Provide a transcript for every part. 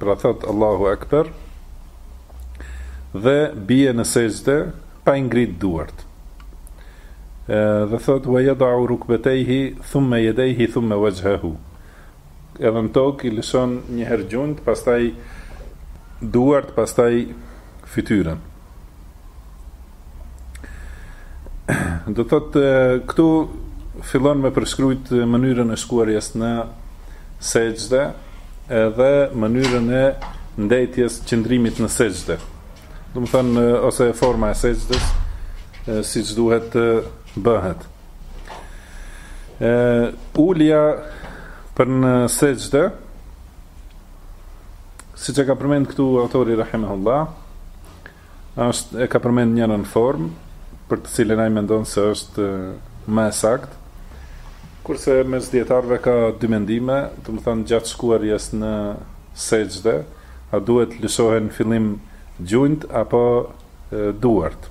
Pra thotë Allahu Ekber dhe bie në sexhde pa i ngritë duart. Dhe thotë wa yad'u rukbatayhi thumma yadayhi thumma wajhahu. Edhe në tokë i lëshon njëherë gjunjtë, pastaj duart, pastaj fytyrën. Do të thotë këtu fillon me përshkruajt mënyrën e shkuarjes në sexhde edhe mënyrën e ndejtjes qëndrimit në sexhde. Domethonë ose forma e sexhdes siç duhet të bëhet. Ë ulja për në sexhde Siç e ka përmend këtu autori rahimahullah, është e ka përmend njërën formë për të cilën ai mendon se është më e saktë. Kurse mes dietarëve ka dy mendime, domethanë gjatë shkuarjes në sexhde, a duhet të lëshohen fillim gjunjtë apo duart.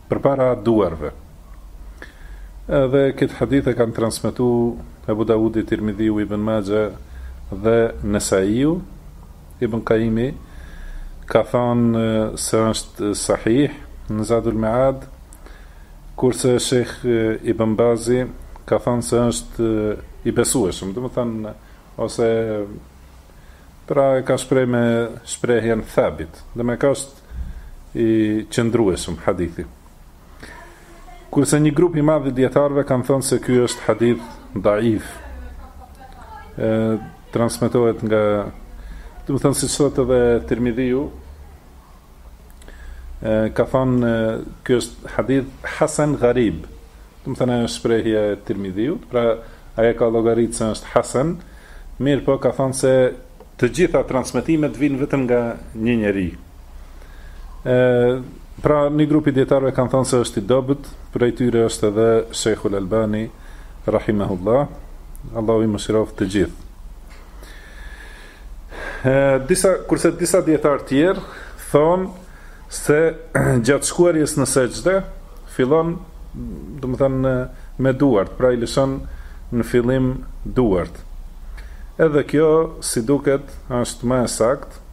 përpara duarve. Edhe këtë hadith e kanë transmetu Ebu Davudi, Tirmidhiu, Ibn Maxhe dhe Nesaiu, Ibn Kajimi, ka thonë se është sahih në Zadul Mead, kurse Shejh Ibn Bazi ka thonë se është i besueshëm, domethonë, ose pra e ka shprej me shprehjen thabit, demek është i qëndrueshëm hadithi. Kurse një grup i madh i dietarëve kanë thënë se ky është hadith daif. ë transmetohet nga domethonë siç thotë edhe Tirmidhiu ë ka thënë ky është hadith hasen garib, Domethonë ajo shprehje e Tirmidhiut, pra ai e ka llogarit se është hasen, mirëpo ka thënë se të gjitha transmetimet vijnë vetëm nga një njeri. Ë pra një grup i dijetarëve kanë thënë se është i dobët, prej tyre është edhe Shejhul Albani rahimahullah. Allahu i mëshiroftë të gjithë. Ë disa kurse disa dijetarë të tjerë thonë Se gjatë shkuarjes në sexhde, fillon, domethënë, me duart, pra i lëshon në fillim duart. Edhe kjo, si duket, është më e saktë,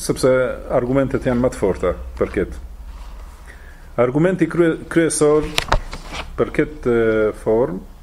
sepse argumentet janë më të forta për këtë. Argumenti kryesor për këtë formë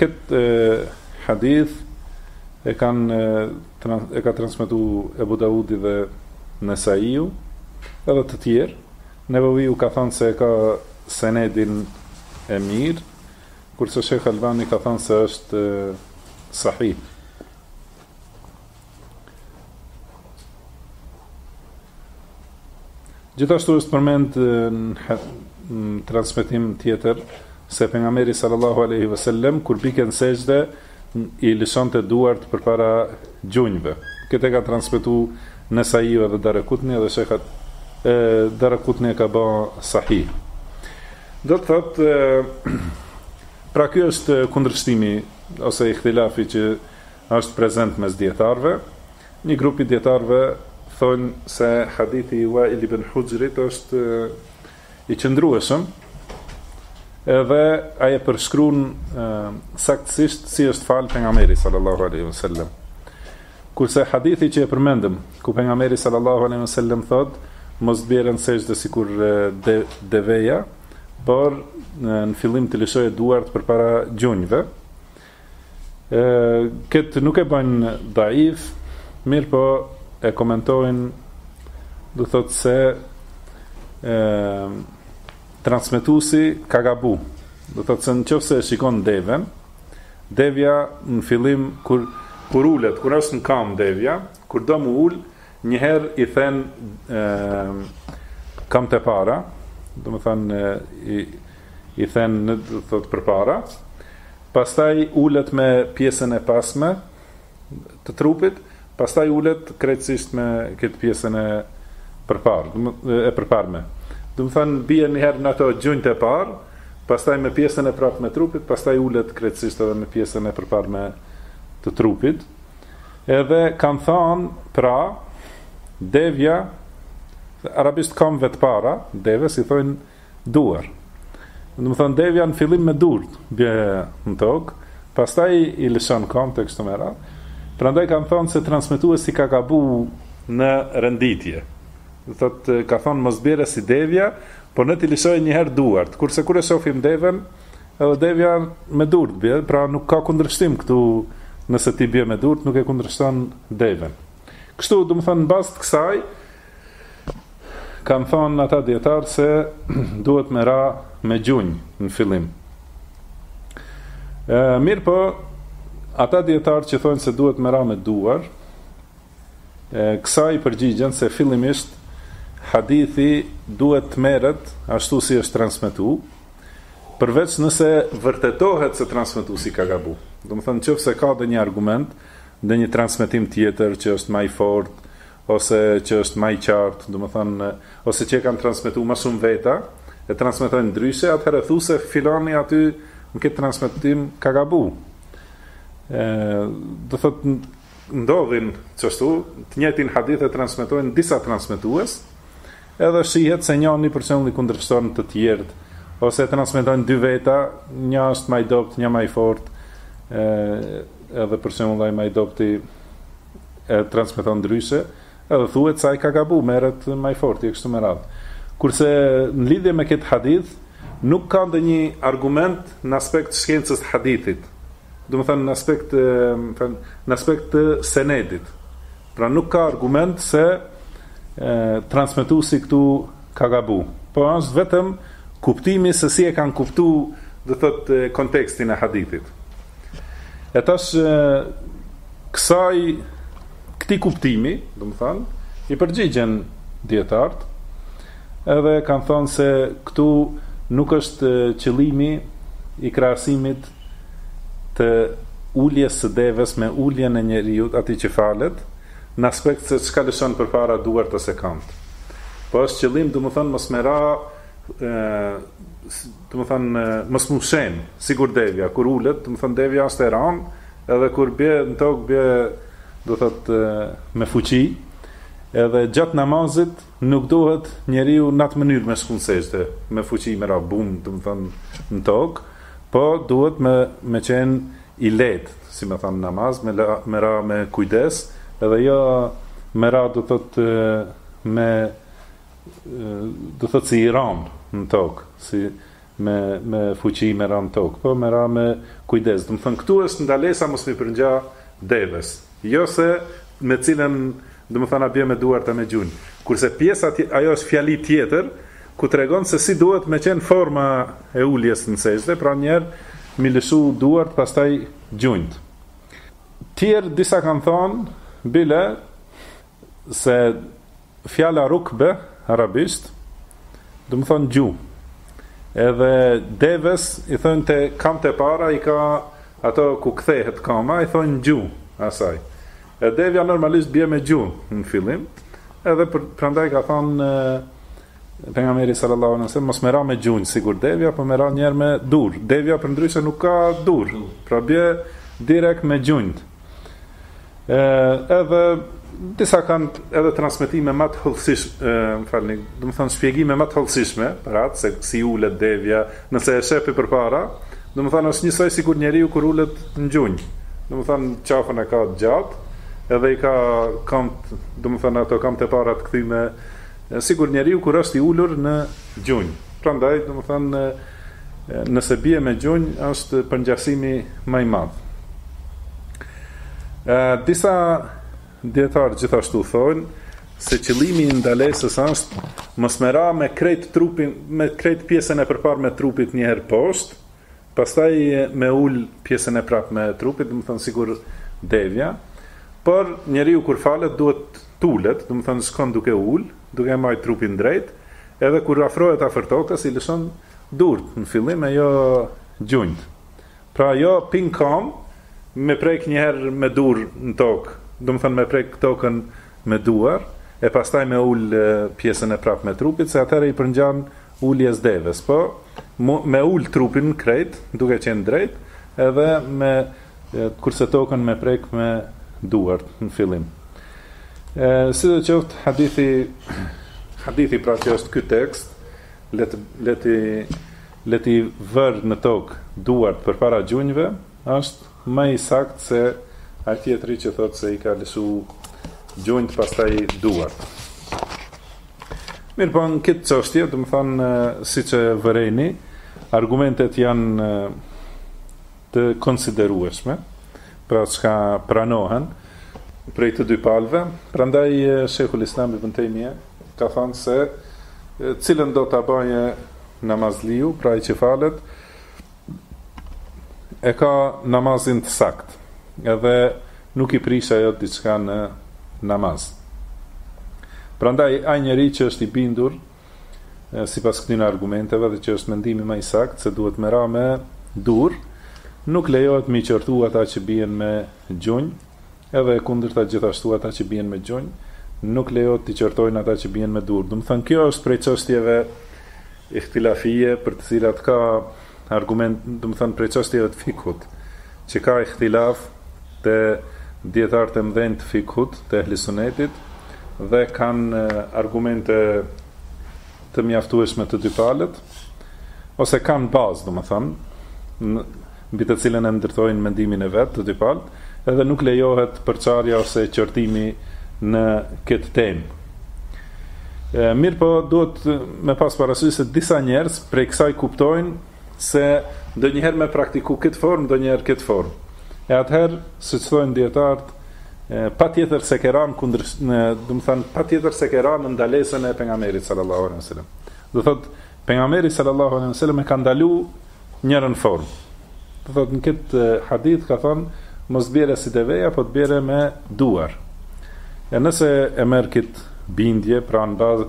Këtë hadith e kanë e ka transmetuar Ebu Daudi dhe Nesaiu edhe të tjerë. Neveviu ka thënë se e ka senedin e mirë, kurse Sheikh Albani ka thënë se është sahih. Gjithashtu është përmend në transmetim tjetër se pejgamberi sallallahu alaihi wasallam kur bike në sexhde i lëshonte duart përpara gjunjve. Këtë e ka transmetuar Nesaiu dhe Darekutni dhe Shejh Darekutni e ka bë sahih. Do të thotë pra ky është kundërshtimi ose ihtilafi që Është prezent mes dijetarëve. Një grup i dijetarëve thonë se hadithi i Wa'il ibn Huxhrit është i qëndrueshëm. Edhe ai e përshkruan saktësisht si është fal pejgamberi sallallahu alaihi wasallam. Kurse hadithi që e përmendëm, ku pejgamberi sallallahu alaihi wasallam thotë mos bjerë në sexhde sikur de, deveja, por në fillim të lëshojë duart përpara gjunjëve. këtë nuk e bëjnë daif, mirëpo e komentojnë do thotë se e, transmetusi ka gabu do thotë se në qoftë se e shikon deven devja në fillim kur, kur ulet, kur është në kam devja kur do m'u ul njëherë i then e, kamt e para domethanë e, i, i then në do të thotë përpara pastaj ulet me pjesën e pasme të trupit pastaj ulet krejtësisht me këtë pjesën e përparë e përparme domethënë bie një herë në ato gjunjtë e parë pastaj me pjesën e prapme të trupit pastaj ulet krejtësisht edhe me pjesën e përparme të trupit edhe kanë thënë pra devja arabisht kamve t'para të deves i thonë duar. Domethënë devja në fillim me durt bje në tokë, pastaj i lëshon këmbët e kështu me radhë. Prandaj kanë thënë se transmetuesi ka gabu në renditje. Do thotë ka thënë mos bjerë si devja, por le t'i lëshojë një herë duart. Kurse kur e shohim devën, edhe devja me durt bje, pra nuk ka kundërshtim këtu nëse ti bje me durt, nuk e kundërshton devën. Kështu, domethënë në bazë të kësaj, Kanë thënë ata dietar se duhet me ra me gjunj në fillim. Ë mirë po ata dietar që thonë se duhet me ra me duar, e kësaj i përgjigjen se fillimisht hadithi duhet të merret ashtu si është transmetu, përveç nëse vërtetohet se transmetuesi ka gabu. Domethënë nëse ka ndonjë argument, ndonjë transmetim tjetër që është ma i fortë, ose që është ma i qartë, domethënë, ose që e kanë transmetu ma shumë veta, e transmetojnë ndryshe, atëherë thu se filani aty në këtë transmetim ka gabu. Ë, do thotë ndodhin qështu, të njëjtin hadith e transmetojnë disa transmetues, edhe shihet se njëri për shembull i kundërshton të tjerët, ose e transmetojnë dy veta, një është më i dobët, një më i fortë, ë, edhe për shembull ai më i dobëti e transmeton ndryshe, edhe thuhet se ai ka gabu, merret ma i forti e kështu me radhë. Kurse në lidhje me këtë hadith, nuk ka ndonjë argument në aspekt të shkencës të hadithit. Domethënë në aspekt, në aspekt të senedit. Pra nuk ka argument se e, transmetuesi këtu Ka gabu. Po është vetëm kuptimi se si e kanë kuptu, do të thotë kontekstin e hadithit. E tash kësaj këtij kuptimi, domethonë, i përgjigjen dijetarët, edhe kanë thonë se këtu nuk është qëllimi i krahasimit të uljes së devës me uljen e njeriut, atij që falet, Në aspekt se çka lëshon përpara duart ose këmbët. Po është qëllim domethënë mos me ra domethënë mos m'u lshu sikur devja kur ulet, domethënë devja është e randë edhe kur bie në tokë bie do thotë me fuqi edhe gjatë namazit nuk duhet njeriu në atë mënyrë me shku në sexhde me fuqi me ra bum domethënë në tokë po duhet me me qenë i lehtë si me thanë në namaz me la, me ra me kujdes edhe jo me ra do thot me do thot si i randë në tok si me me fuqi me ra n'tok po me ra me kujdes domethonë këtu është ndalesa mos mi përngja deves jo se me cilën domethonë a bie me duart a me gjunjë kurse pjesa ajo është fjali tjetër ku tregon se si duhet me qenë forma e uljes në sexhde, pra njëherë mi lëshu duart, pastaj gjunjt. Tjerë disa kanë thonë, bile se fjala rukbe, arabisht, domethonë gju. Edhe deves, i thonë te kamt e para, i ka ato ku kthehet kama, i thonë gju, asaj. E devja normalisht bje me gjunjë në fillim, edhe për, prandaj ka thonë pejgamberi sallallahu alaihi wasallam mos me ra me gjunjë sikur devja, po me ra njerë me dur. Devja përndryshe nuk ka dur, pra bje direkt me gjunjë. Edhe disa kanë edhe transmetime, më të hollësishme, më falni, domethonë shpjegime më të hollësishme për atë se si ulet devja, Nëse e sheh prej përpara, domethënë është njësoj sikur njeriu kur ulet në gjunjë. Domethënë qafën e ka të gjatë, edhe i ka këmbët, domethënë ato këmbët e para të kthyme, sikur njeriu kur është i ulur në gjunjë. Prandaj, domethënë nëse bie me gjunjë është përngjasimi më i madh. Ë disa Dijetarët gjithashtu thonë se qëllimi i ndalesës është mos me ra me krejt trupin, me krejt pjesën e përparme të trupit një herë poshtë, pastaj me ul pjesën e prapme të trupit, domethonë sikur devja, por njeriu kur falet duhet të ulet, domethonë shkon duke ul, duke e mbajt trupin drejt, edhe kur afrohet afër tokës i lëshon durt në fillim e jo gjunjt. Pra jo ping kom me prek një her me dur në tok, domethënë me prek tokën me duar e pastaj me ul pjesën e prapme të trupit se atëherë i përngjan uljes devës, po me ul trupin krejt duke qenë drejt edhe me kurse tokën me prek me duart në fillim. E, sidoqoftë, hadithi, hadithi pra që është me këtë tekst, le t'i, le t'i Le t'i vërë në tokë duart përpara gjunjëve është më i saktë se ai tjetri që thotë se i ka lëshu gjunjtë pastaj duart. Mirëpo në këtë çështje, domethënë, siç e vëreni, argumentet janë të konsiderueshme, pra çka pranohen prej të dy palve, prandaj Shejhul Islam ibn Tejmije, Ka thënë se cilëndo ta bëjë namazliu, pra ai që falet, e ka namazin të saktë. Edhe nuk i prish ajo diçka në namaz. Prandaj ai njeri që është i bindur sipas këtyre argumenteve dhe që është mendimi më i saktë se duhet me ra me dur, nuk lejohet me i qortu ata që bien me gjunj, Edhe e kundërta gjithashtu ata që bien me gjunjë nuk lejohet t'i qortojnë ata që bien me dur. Domethënë kjo është prej çështjeve ihtilafije për të cilat ka argument, domethënë prej çështjeve të fikhut që ka ihtilaf te dijetarët e mëdhenj të fikhut të ehli sunetit dhe kanë argumente të mjaftueshme të dy palët, ose kanë bazë, domethënë, në, mbi të cilën e ndërtojnë mendimin e vet të dy palët, edhe nuk lejohet përçarja ose qortimi në këtë temë. Mirëpo, duhet me pas parasysh se disa njerëz prej kësaj kuptojnë Se ndonjëherë me praktiku këtë formë, ndonjëherë këtë formë. E atëherë, siç thonë dijetarët, patjetër se ke rënë kundër, domethënë, patjetër se ke rënë në ndalesën e pejgamberit sallallahu alaihi wasallam. Do thotë pejgamberi sallallahu alaihi wasallam e ka ndalu njërën formë. Do thotë në këtë hadith ka thënë mos bjerë si deveja, po të bjerë me duar. E nëse e merr këtë bindje, pra në bazë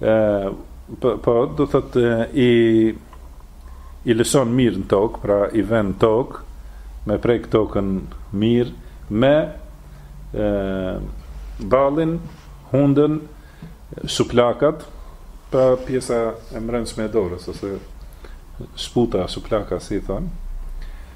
ë po po do të thotë i i lëshon mirë në tokë, pra i vën tokë me prek tokën mirë me ë ballin, hundën, shuplakat, pra pjesa e mbrendshme e dorës ose shputa, shuplaka si i thon.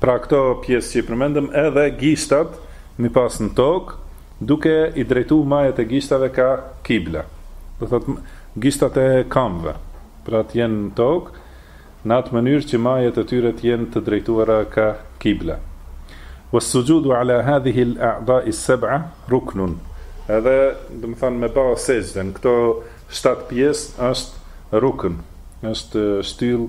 Pra këto pjesë që i përmendëm edhe gishtat m'i pas në tokë duke i drejtu majat e gishtave ka kibla do thot gishtat e kamve pra të jenë në tokë në atë mënyrë që majat e tyre të jenë të drejtuara ka kibla was sujudu ala hadhihi al a'da'i sab'a ruknun edhe domethënë me ba sexhden n'këto shtat pjesë është rukn është shtyllë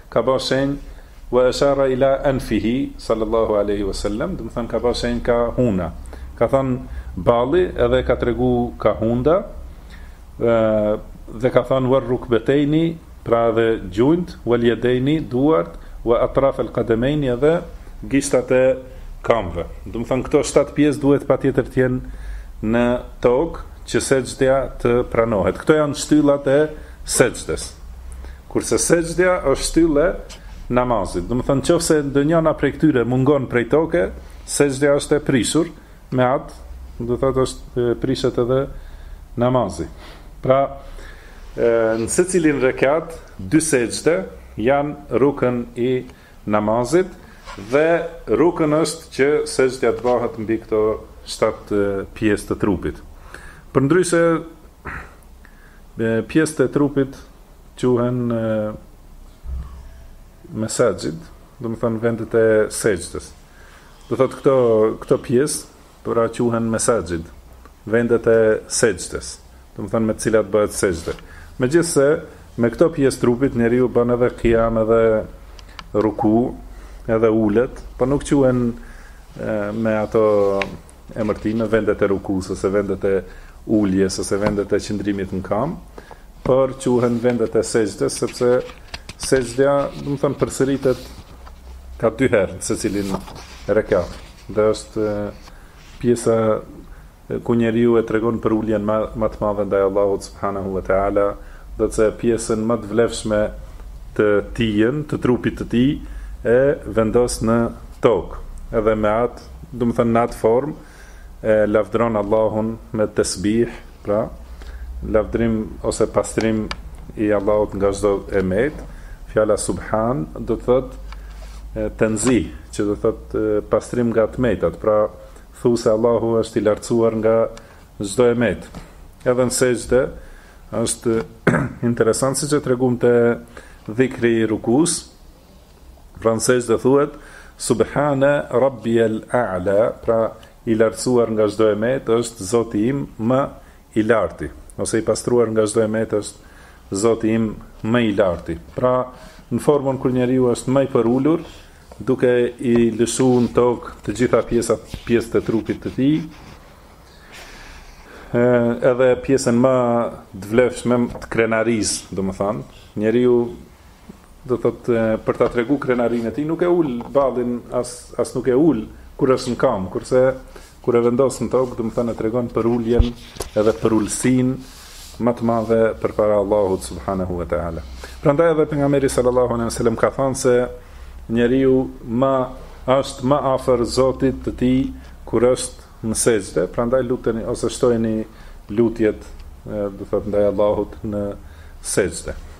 Ka ba shenjë, Wa ashara ila anfihi, sallallahu alejhi wa sellem, domethënë ka ba shenjë ka hunda. Ka thënë balli edhe ka tregu ka hunda, dhe ka thënë wa rukbetejni, pra edhe gjunjt, wal yadejni, duart, wa atraf al qadamejni edhe gishtat e këmbëve. Domethënë këto shtatë pjesë duhet patjetër të jenë në tokë që sexhdja të pranohet. Këto janë shtyllat e sexhdes. Kurse sexhdja është shtyllë e Namazit. Domethënë nëse ndonjëna prej këtyre mungon prej toke, sexhdja është e prishur, me atë, do të thotë është prishet edhe Namazi. Pra, në secilin rekat, dy sexhde janë rukën i Namazit dhe rukën është që sexhdja të bëhet mbi këto shtatë pjesë të trupit. Përndryshe pjesët e trupit quhen mesajid, domethënë vendet e sexhdes. Do thotë këto, këto pjesë, pra quhen mesajid, vendet e sexhdes, domethënë me cilat bëhet sexhde. Megjithëse, me këto pjesë trupit, njeriu bën edhe kiam edhe ruku, edhe ulet, për po nuk quhen me ato emërtime, vendet e rukusë ose vendet e uljes ose vendet e qëndrimit në kamë, por quhen vendet e sexhdes sepse sexhdja, domethënë përsëritet ka dy herë në secilin rekat. Dhe është pjesa ku njeriu e tregon përuljen më më të madhe ndaj Allahut subhanahu wa taala, do të thotë pjesën më të vlefshme të tijën, të trupit të tij e vendos në tokë, edhe me atë domethënë në atë formë e lavdron Allahun me tesbih, pra lavdrim ose pastrim i Allahut nga çdo e metë, fjala subhan do të thotë tenzih, që do të thotë pastrim nga të metat, pra thua se Allahu është i lartësuar nga çdo e metë. Edhe në sexhde është interesant siç e treguam te dhikri i rukusë, Pra në sexhde thuhet, Subhane Rabbiel A'la, pra i lartësuar nga çdo e metë është zoti im më i larti, ose i pastruar nga çdo e metë është zoti im më i larti. Pra, në formën kur njeriu është më i përulur, duke i lëshu në tokë të gjitha pjesat, pjesët e trupit të tij, edhe pjesën më të vlefshme të krenarisë, domethanë, njeriu do të thotë për ta tregu krenarinë e tij nuk e ul ballin as as nuk e ul kur është në kamë, kurse kur e vendos në tokë, domethanë tregon përuljen edhe përulësinë më të madhe përpara Allahut subhanahu wa taala. Prandaj edhe pejgamberi sallallahu alaihi wasallam ka thënë se njeriu më është më afër Zotit të tij kur është në sexhde, prandaj luteni ose shtojeni lutjet do të thotë ndaj Allahut në sexhde.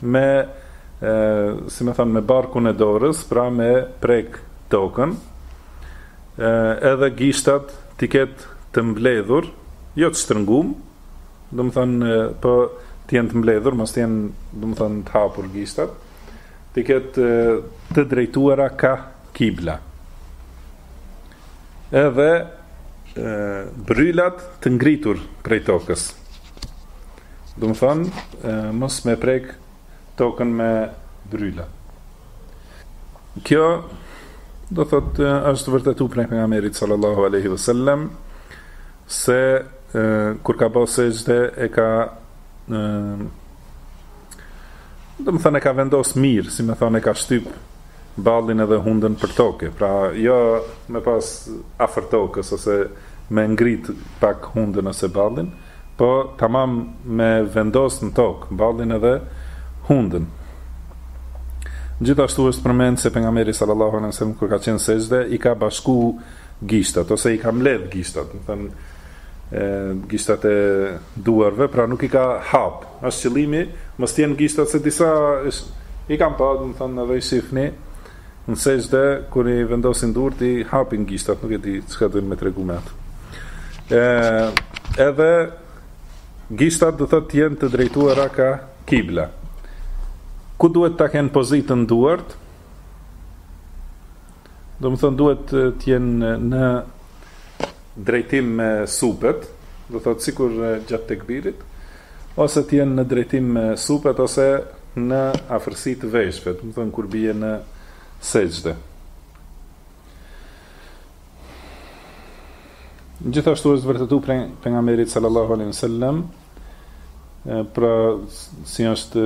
me si me thanë me barkun e dorës, pra me prekë tokën. Edhe gishtat t'i ketë të mbledhur, jo të shtrëngum, domethanë po të jenë të mbledhur, mos të jenë, domethanë të hapur gishtat. T'i ketë të drejtuara kah kibla. edhe brylat të ngritur prej tokës. Domethonë, mos me prekë tokën me bryla. Kjo, do thotë, është vërtetu prej pejgamberit sallallahu aleyhi vësallem, se kur ka bo sexhde e ka Domethënë e ka vendos mirë, si me thënë e ka shtyp ballin edhe hundën për toke, pra jo me pas afër tokës ose me ngrit pak hundën ose ballin, po tamam me vendos në tokë ballin edhe hundën. Gjithashtu është përmend se pejgamberi sallallahu alejhi ve sellem kur ka qenë në sexhde i ka bashku gishtat ose i ka mbledh gishtat, domethënë e gishtat e duarve, pra nuk i ka hap. Është qëllimi, mos të jenë gishtat se disa i kam pa, domethënë edhe i shifni në sexhde kur i vendosin duart i hapin gishtat, nuk e di çka dojnë me tregu me atë. E edhe gishtat do të thotë të jenë të drejtuara ka kibla. Ku duhet ta kenë pozitën duart? Domethënë duhet të jenë në drejtim me supet, do të thotë sikur gjatë tekbirit, ose të jenë në drejtim me supet ose në afërsi të veshëve, domethënë kur bie në sexhde. Gjithashtu është vërtetu prej pejgamberit sallallahu alaihi wasallam pra si është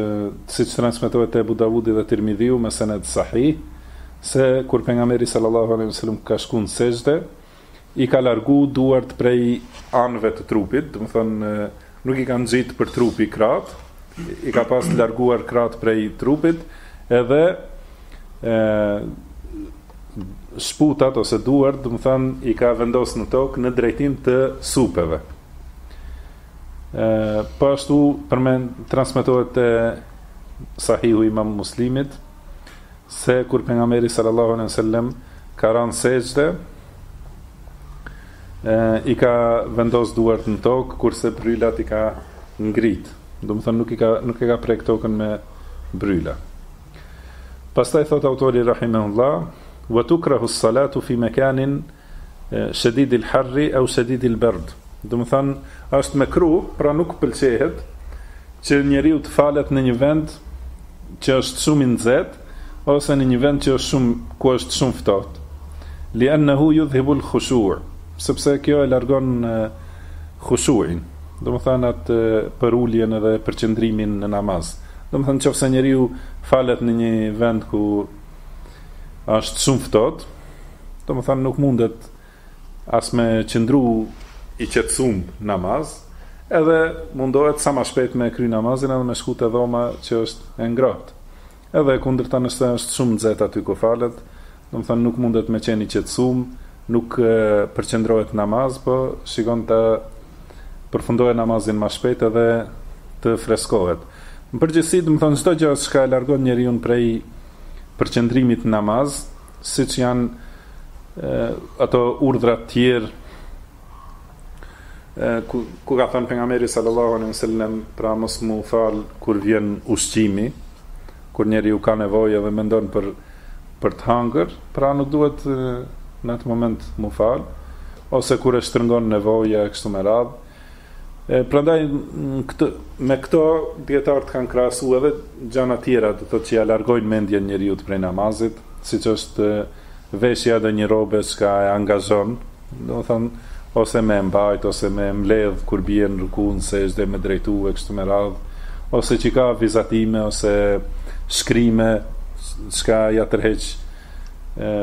siç transmetohet te Abu Davudi dhe Tirmidhiu me sened sahih se kur pejgamberi sallallahu alaihi wasallam ka shku në sexhde i ka largu duart prej anëve të trupit, domethënë nuk i ka ngjitë për trupi krahët, i ka pas të larguar krahët prej trupit, edhe e, shuplakat ose duart, domethënë i ka vendos në tokë në drejtim të supeve. Po ashtu përmend transmetohet te Sahihu i Imam Muslimit se kur pejgamberi sallallahu alejhi ve sellem ka rënë në sexhde i ka vendos duart në tokë kurse brylat i ka ngrit. Domethënë nuk i ka nuk e ka prek tokën me bryla. Pastaj thotë autori rahimehullah, "Wa tukrahu as-salatu fi makanin Shedid il harri au shedid il berd, domethënë është mekruh, pra nuk pëlqehet që njeriu të falet në një vend që është shumë i nxehtë ose në një vend që është shumë ku është shumë ftohtë. Li annahu yudhhibu al khushu', sepse kjo e largon khushu'in, domethënë atë përuljen edhe përqendrimin në namaz. Domethënë nëse njeriu falet në një vend ku është shumë ftohtë, Domethanë nuk mundet as me qëndru i qetësum në namaz, edhe mundohet sa ma shpejt me kry namazin edhe me shku te dhoma që është e ngroht. Edhe e kundërta nëse është shumë nxet aty ku falet, domethanë nuk mundet me qenë i qetësum, nuk përqendrohet në namaz, po shikon të përfundojë namazin ma shpejt edhe të freskohet. Në përgjithësi, domethanë çdo gjë çka e largon njeriun prej përqendrimit në namaz, siç janë ato urdhra të tjerë ku, ku ka thënë pejgamberi sallallahu alejhi ve sellem pra mos mu fal kur vjen ushqimi kur njeriu ka nevojë dhe mendon për për të hangër pra nuk duhet në atë moment mu fal ose kur e shtrëngon nevoja e kështu me radhë Prandaj këtë me këto dietart kanë krahasuar edhe gjëna tjera, do të thotë që ja largojnë mendjen njeriut prej namazit, siç është veshja e një rrobe që e angazhon, domethanë ose me e mbajt ose me e mbledh kur bie në ruku, në sexhde, me drejtu e kështu me radhë, ose që ka vizatime ose shkrime që ja tërheq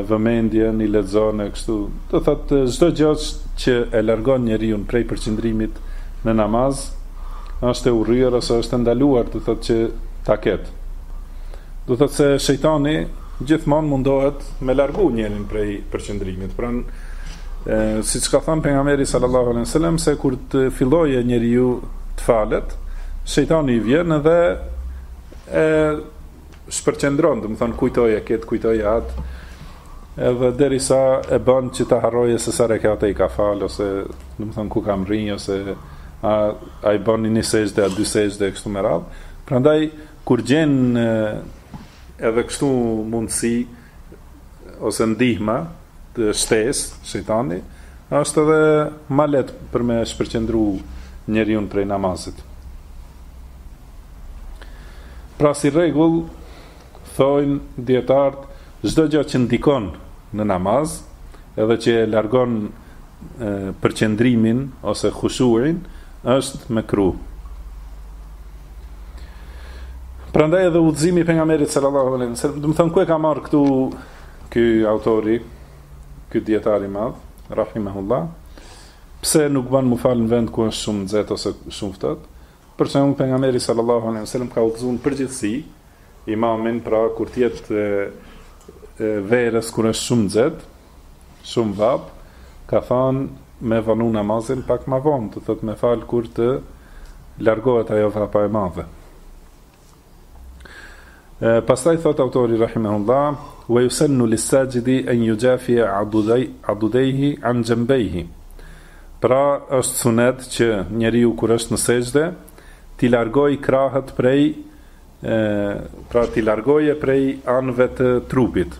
vëmendjen, i lexon e kështu. Do thotë çdo gjë që e largon njeriun prej përqendrimit në namaz është e urryer ose është e ndaluar, do thotë që ta ketë. Do thotë se shejtani gjithmonë mundohet me largu njerin prej përqendrimit. Pra siç ka thënë pejgamberi sallallahu alejhi ve sellem se kur të fillojë njeriu të falet, shejtani i vjen dhe e Shpërqendron, domethanë kujtoje këtë, kujtoje atë. Edhe derisa e bën që ta harroje se sa rekate i ka fal ose domethanë ku ka mrri ose a i ka bë një sexhde a dy sexhde kështu me radh. Prandaj kur gjen edhe kështu mundësi ose ndihma, shtesë, shejtani, është edhe ma lehtë për me shpërqendru njeriun prej namazit. Pra si rregull, thojnë dijetarët, çdo gjë që ndikon në namaz, edhe që e largon përqendrimin ose khushuin është mekruh. Prandaj edhe udhëzimi i pejgamberit sallallahu alaihi wasallam, domethanë ku e ka marr këtu ky autori, ky dietar i madh, rahimahullah, pse nuk bën me u fal në vend ku është shumë nxehtë ose shumë ftohtë? Për shembull pejgamberi sallallahu alaihi wasallam ka udhëzuar në përgjithësi imamin, pra kur të jetë verës kur është shumë nxehtë, Shumë vapë ka thanë me vonu namazin pak ma vonë, do thotë me falë kur të largohet ajo vapa e madhe. Pastaj thotë autori rahimahullah, "Wa yusannu lis-sajidi an yujafi adudai adudaihi an janbayhi." Pra është sunet që njeriu kur është në sexhde, t'i largojë krahët prej pra t'i largojë prej anëve të trupit.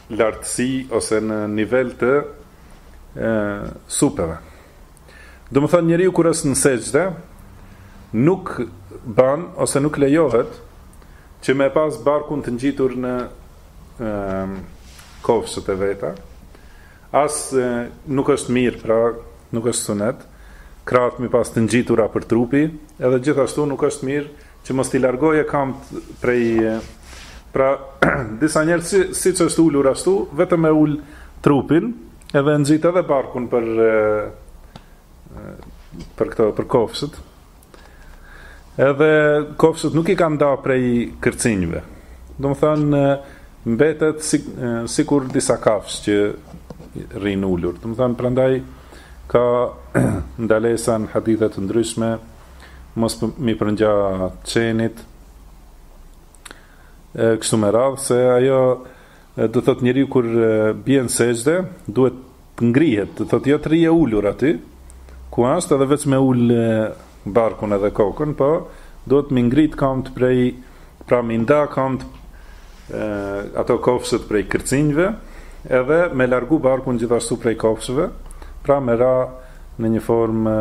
lartësi ose në nivel të e, supeve. Domethanë njeriu kur është në sexhde, nuk ban ose nuk lejohet që me e pas barkun të ngjitur në e, kofshët e veta, as e, nuk është mirë, pra nuk është sunet, krahët m'i pas të ngjitura për trupi, edhe gjithashtu nuk është mirë Që mos t'i largojë kamt prej pra disa njerëz, siç është ulur ashtu, vetëm e ul trupin, edhe ngjit edhe barkun për për këto për kofshët. Edhe kofshët nuk i kanë nda prej kërcinjve. Domethanë, mbetet si, sikur disa kafshë që rrinë ulur. Domethanë, prandaj ka ndalesa në hadithe të ndryshme, mos m'i përngja qenit, e, kështu me radhë, se ajo, e, do thotë njeri kur bjen sexhde, duhet të ngrihet, do thotë jo të rrijë ulur aty, ku asht edhe veç me ul barkun edhe kokën, po duhet m'i ngrit kamt prej Pra m'i nda kamt ato kofshët prej kërcinjve, edhe me largu barkun gjithashtu prej kofshëve, pra me ra në një formë,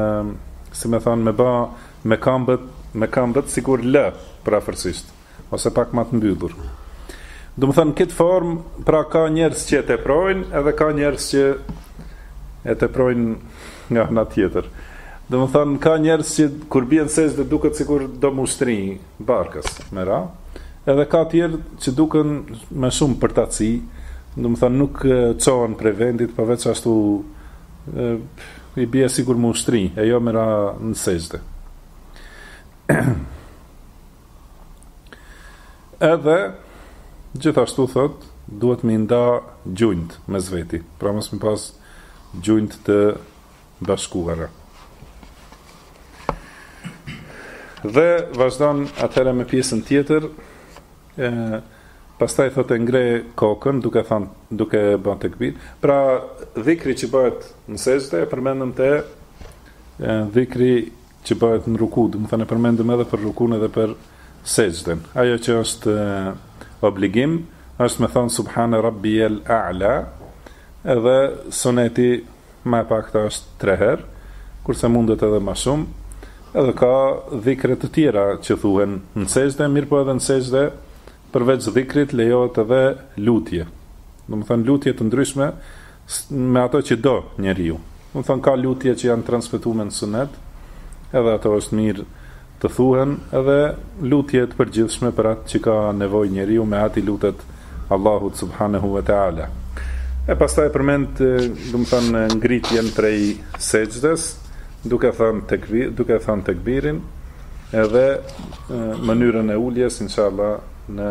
si me thanë, me ba me kambët, me kambët sikur L, përafërsisht, ose pak ma të mbyllur. Domethanë, këtë formë, pra ka njerëz që e teprojnë, edhe ka njerëz që e teprojnë nga ana tjetër. Domethanë, ka njerëz që kur bien sexhde duket sikur do m'u shtri, Barkas, me ra, edhe ka tjerë që duken me shumë përtaci, domethanë nuk çohen prej vendit, po veç po ashtu e, i bie sikur me u shtri, e jo me ra në sexhde. Edhe, gjithashtu thotë, duhet me i nda gjunjt mes veti, pra mos me pas gjunjt të bashkuara. Dhe vazhdon atëherë me pjesën tjetër, e, pastaj thotë ngre kokën duke thënë, duke bën tekbir. Pra, dhikri që bëhet në sexhde, e përmendëm te dhikri që bëhet në ruku, domethënë e përmendëm edhe për rukun edhe për sexhden. Ajo që është obligim, është me thënë Subhane Rabbijel A'la, edhe suneti Më e pakta është tre herë, kurse mundet edhe më shumë. Edhe ka dhikre të tjera që thuhen në sexhde, mirëpo edhe në sexhde përveç dhikrit lejohet edhe lutje. Domethënë lutje të ndryshme me ato që do njeriu. Domethënë ka lutje që janë transmetuar në sunet, edhe ato është mirë Të thuhen edhe lutje të përgjithshme për atë që ka nevojë njeriu me atë i lutet Allahut subhanehu ve teala. E pastaj e përmend, domethënë ngritjen prej sexhdes, duke thënë tekbir, duke thënë tekbirin edhe mënyrën e uljes inshallah në